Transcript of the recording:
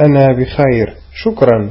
أنا بخير، شكرا.